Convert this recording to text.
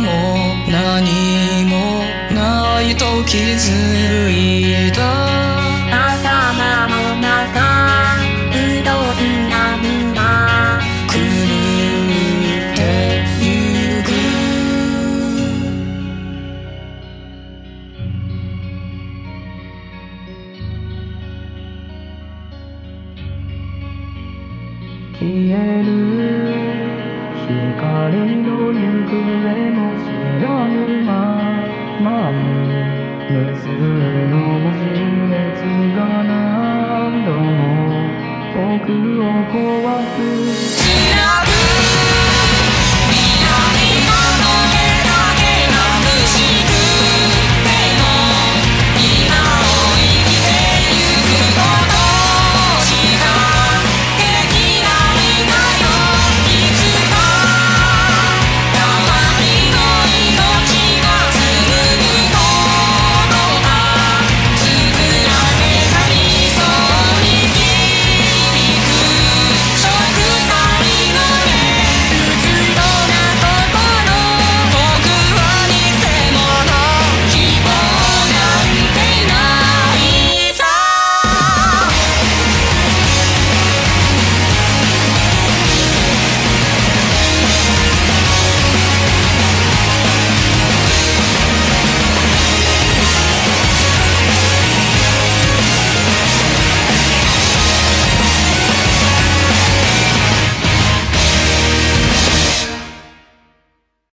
もう何もないと気づいた。頭の中うどんなんだ狂ってゆく。消える。光のに無数の星熱が何度も僕を壊す